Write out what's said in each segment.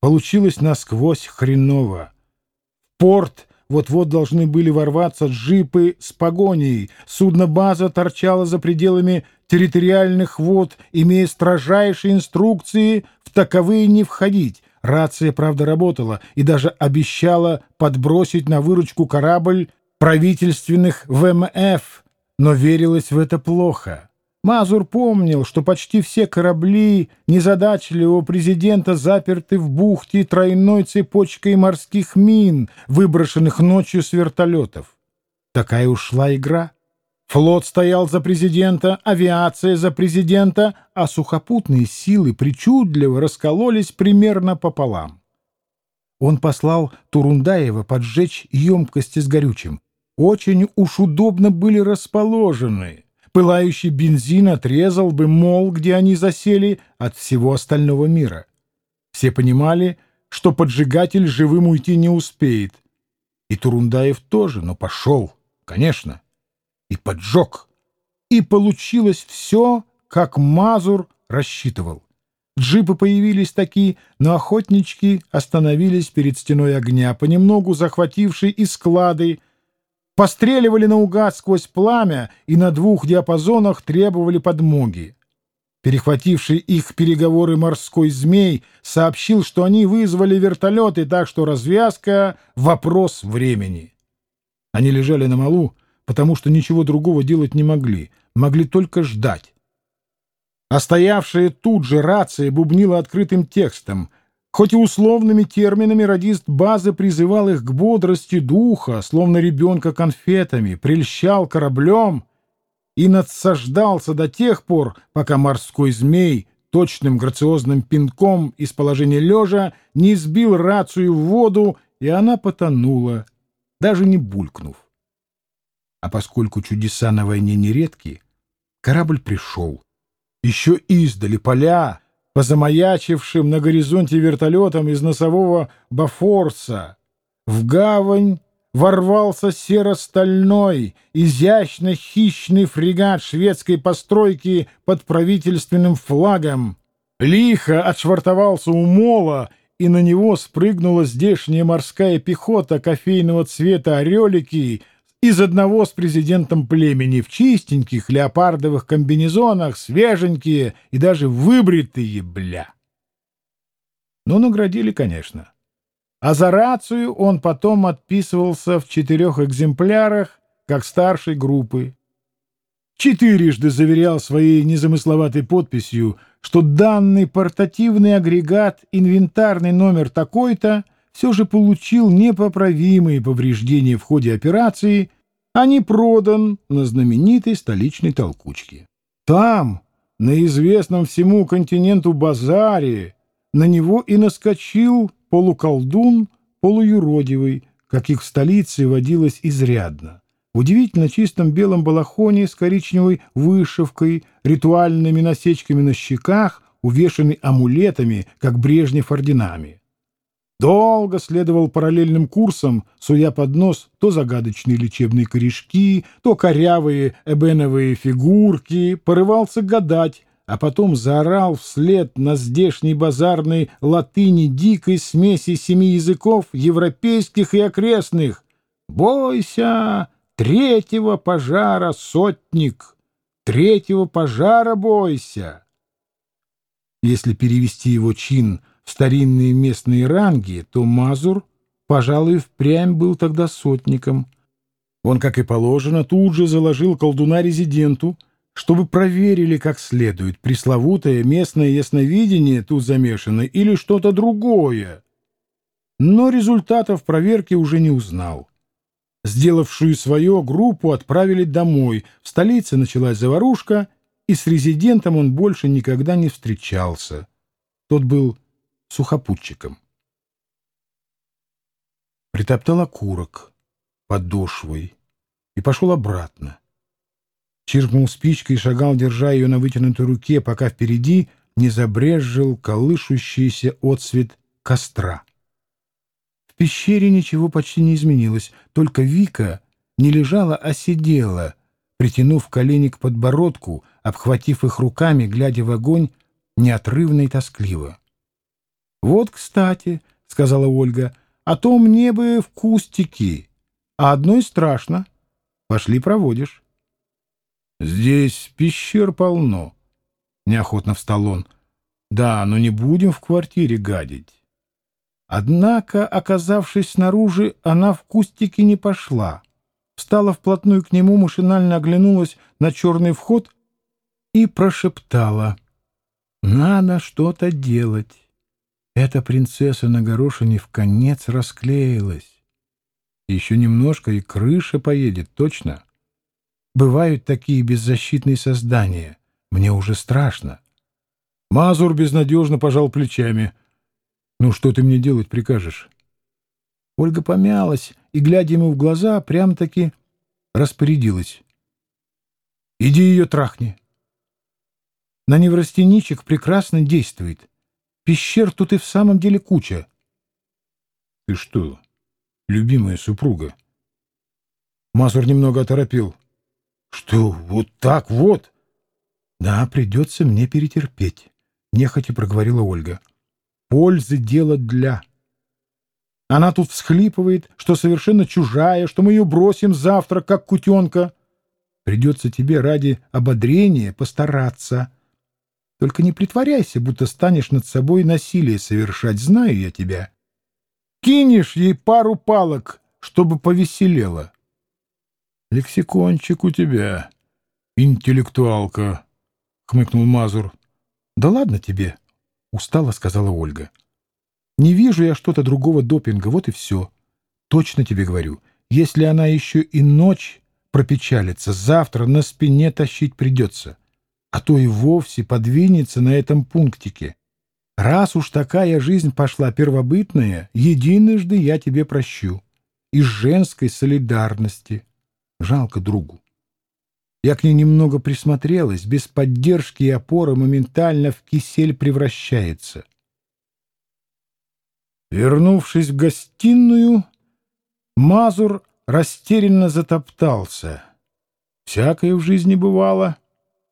Получилось насквозь хреново. В порт вот-вот должны были ворваться джипы с погоней. Судно-база торчала за пределами территориальных вод, имея строжайшие инструкции в таковые не входить. Рация, правда, работала и даже обещала подбросить на выручку корабль правительственных ВМФ, но верилось в это плохо. Мазур помнил, что почти все корабли незадачливого президента заперты в бухте тройной цепочкой морских мин, выброшенных ночью с вертолетов. Такая ушла игра. Флот стоял за президента, авиация за президента, а сухопутные силы причудливо раскололись примерно пополам. Он послал Турундаева поджечь емкости с горючим. Очень уж удобно были расположены — Пылающий бензин отрезал бы мол, где они засели, от всего остального мира. Все понимали, что поджигатель живым уйти не успеет. И Турундаев тоже, но пошел, конечно, и поджег. И получилось все, как Мазур рассчитывал. Джипы появились такие, но охотнички остановились перед стеной огня, понемногу захватившей и склады, постреливали наугад сквозь пламя и на двух диапазонах требовали подмоги. Перехвативший их переговоры морской змей сообщил, что они вызвали вертолеты, так что развязка — вопрос времени. Они лежали на малу, потому что ничего другого делать не могли, могли только ждать. А стоявшая тут же рация бубнила открытым текстом — Хоть и условными терминами радист базы призывал их к бодрости духа, словно ребенка конфетами, прельщал кораблем и надсаждался до тех пор, пока морской змей точным грациозным пинком из положения лежа не сбил рацию в воду, и она потонула, даже не булькнув. А поскольку чудеса на войне нередки, корабль пришел. Еще издали поля, по замаячившим на горизонте вертолетам из носового Бафорса. В гавань ворвался серо-стальной, изящно хищный фрегат шведской постройки под правительственным флагом. Лихо отшвартовался у мола, и на него спрыгнула здешняя морская пехота кофейного цвета орелики из одного с президентом племени в чистеньких леопардовых комбинезонах, свеженькие и даже выбритые, бля. Ну, наградили, конечно. А за рацию он потом отписывался в четырех экземплярах, как старшей группы. Четырежды заверял своей незамысловатой подписью, что данный портативный агрегат, инвентарный номер такой-то — все же получил непоправимые повреждения в ходе операции, а не продан на знаменитой столичной толкучке. Там, на известном всему континенту базаре, на него и наскочил полуколдун, полуюродивый, каких в столице водилось изрядно. Удивительно чистом белом балахоне с коричневой вышивкой, ритуальными насечками на щеках, увешанный амулетами, как Брежнев орденами. Долго следовал параллельным курсом, суя под нос то загадочные лечебные корешки, то корявые эбеновые фигурки, порывался гадать, а потом заорал вслед на здешней базарной латыни дикой смеси семи языков, европейских и окрестных. «Бойся третьего пожара, сотник! Третьего пожара бойся!» Если перевести его чин старинные местные ранги, то Мазур, пожалуй, впрямь был тогда сотником. Он, как и положено, тут же заложил колдуна резиденту, чтобы проверили как следует, пресловутое местное ясновидение тут замешано или что-то другое. Но результатов проверки уже не узнал. Сделавшую свое группу отправили домой. В столице началась заварушка, и с резидентом он больше никогда не встречался. Тот был сухопутчиком. Притоптал окурок подошвой и пошел обратно. Чиркнул спичкой и шагал, держа ее на вытянутой руке, пока впереди не забрезжил колышущийся отсвет костра. В пещере ничего почти не изменилось, только Вика не лежала, а сидела, притянув колени к подбородку, обхватив их руками, глядя в огонь, неотрывно и тоскливо. Вот, кстати, — сказала Ольга, — а то мне бы в кустики, а одной страшно. Пошли проводишь. Здесь пещер полно, — неохотно встал он. Да, но не будем в квартире гадить. Однако, оказавшись снаружи, она в кустики не пошла. Встала вплотную к нему, машинально оглянулась на черный вход и прошептала. «Надо что-то делать. Эта принцесса на горошине в конец расклеилась. Еще немножко, и крыша поедет, точно. Бывают такие беззащитные создания. Мне уже страшно». Мазур безнадежно пожал плечами — «Ну, что ты мне делать прикажешь?» Ольга помялась и, глядя ему в глаза, прям-таки распорядилась. «Иди ее трахни». На неврастеничек прекрасно действует. Пещер тут и в самом деле куча. «Ты что, любимая супруга?» Мазур немного оторопил. «Что, вот так вот?» «Да, придется мне перетерпеть», — нехотя проговорила Ольга пользы дело для. Она тут всхлипывает, что совершенно чужая, что мы ее бросим завтра, как кутенка. Придется тебе ради ободрения постараться. Только не притворяйся, будто станешь над собой насилие совершать, знаю я тебя. Кинешь ей пару палок, чтобы повеселела. Лексикончик у тебя, интеллектуалка, — хмыкнул Мазур. — Да ладно тебе, — устало сказала Ольга. «Не вижу я что-то другого допинга, вот и все. Точно тебе говорю, если она еще и ночь пропечалится, завтра на спине тащить придется, а то и вовсе подвинется на этом пунктике. Раз уж такая жизнь пошла первобытная, единожды я тебе прощу. Из женской солидарности. Жалко другу. Я к ней немного присмотрелась, без поддержки и опоры моментально в кисель превращается. Вернувшись в гостиную, Мазур растерянно затоптался. Всякое в жизни бывало,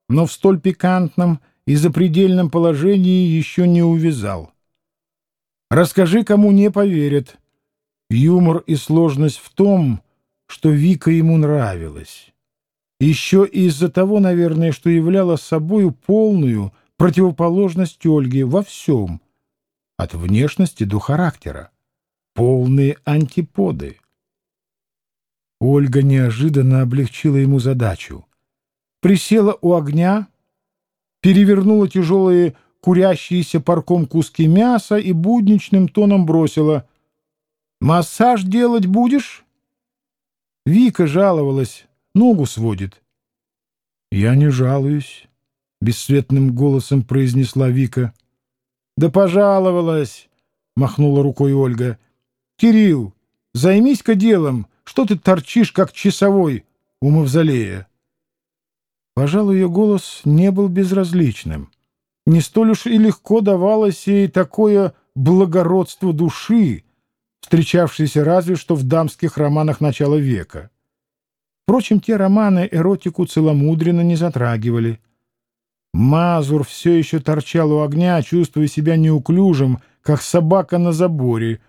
но в столь пикантном и запредельном положении еще не увязал. Расскажи, кому не поверят. Юмор и сложность в том, что Вика ему нравилась. Еще из-за того, наверное, что являла собою полную противоположность Ольге во всем, от внешности до характера, полные антиподы. Ольга неожиданно облегчила ему задачу. Присела у огня, перевернула тяжелые курящиеся парком куски мяса и будничным тоном бросила. «Массаж делать будешь?» Вика жаловалась, Ногу сводит. — Я не жалуюсь, — бесцветным голосом произнесла Вика. — Да пожаловалась, — махнула рукой Ольга. — Кирилл, займись-ка делом, что ты торчишь, как часовой у мавзолея? Пожалуй, ее голос не был безразличным. Не столь уж и легко давалось ей такое благородство души, встречавшееся разве что в дамских романах начала века. Впрочем, те романы эротику целомудренно не затрагивали. Мазур все еще торчал у огня, чувствуя себя неуклюжим, как собака на заборе.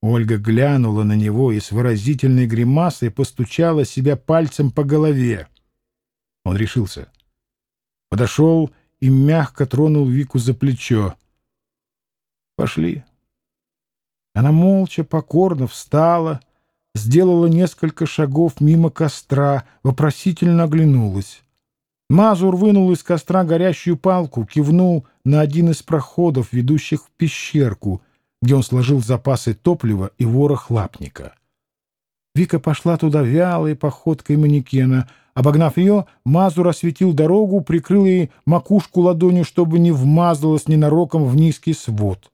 Ольга глянула на него и с выразительной гримасой постучала себя пальцем по голове. Он решился. Подошел и мягко тронул Вику за плечо. «Пошли». Она молча, покорно встала, — сделала несколько шагов мимо костра, вопросительно оглянулась. Мазур вынул из костра горящую палку, кивнул на один из проходов, ведущих в пещерку, где он сложил запасы топлива и ворох лапника. Вика пошла туда вялой походкой манекена. Обогнав ее, Мазур осветил дорогу, прикрыл ей макушку ладонью, чтобы не вмазалась ненароком в низкий свод.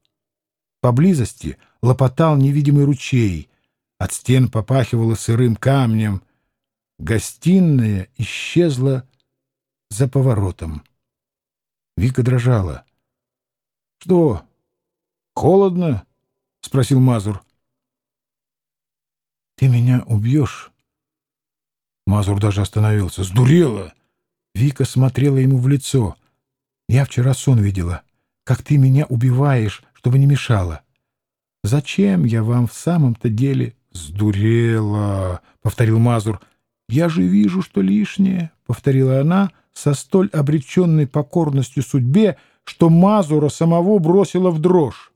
Поблизости лопотал невидимый ручей — от стен попахивало сырым камнем. Гостиная исчезла за поворотом. Вика дрожала. — Что, холодно? — спросил Мазур. — Ты меня убьешь? Мазур даже остановился. — Сдурела! Вика смотрела ему в лицо. — Я вчера сон видела, как ты меня убиваешь, чтобы не мешало. Зачем я вам в самом-то деле сдурела? — повторил Мазур. — Я же вижу, что лишнее, — повторила она со столь обреченной покорностью судьбе, что Мазура самого бросила в дрожь.